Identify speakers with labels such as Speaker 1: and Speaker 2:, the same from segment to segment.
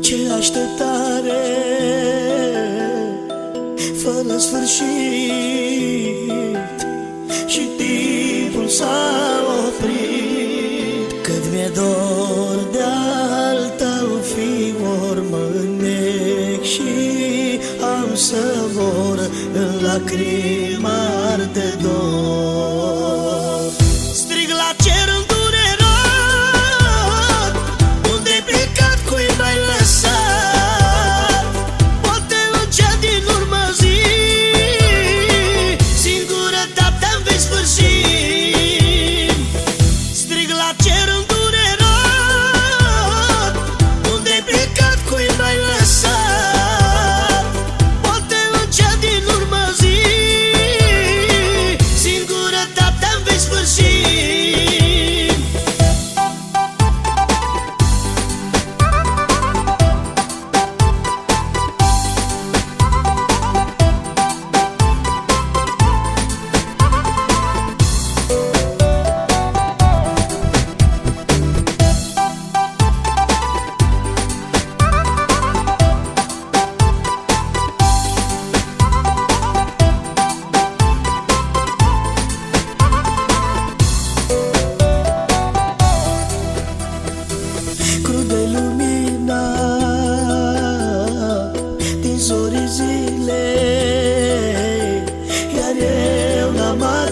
Speaker 1: Ce așteptare. Fără sfârșit Și timpul s-a oprit. Cât mi-e dor de al tău fior Mă înnec și am să mor În lacrima de dor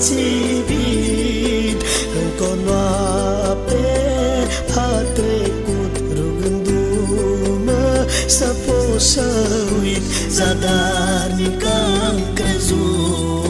Speaker 1: țipit Încă o noapte a trecut Rugându-mă să pot să uit Zadarnic am crezut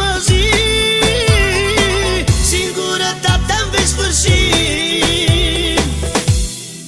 Speaker 1: Was.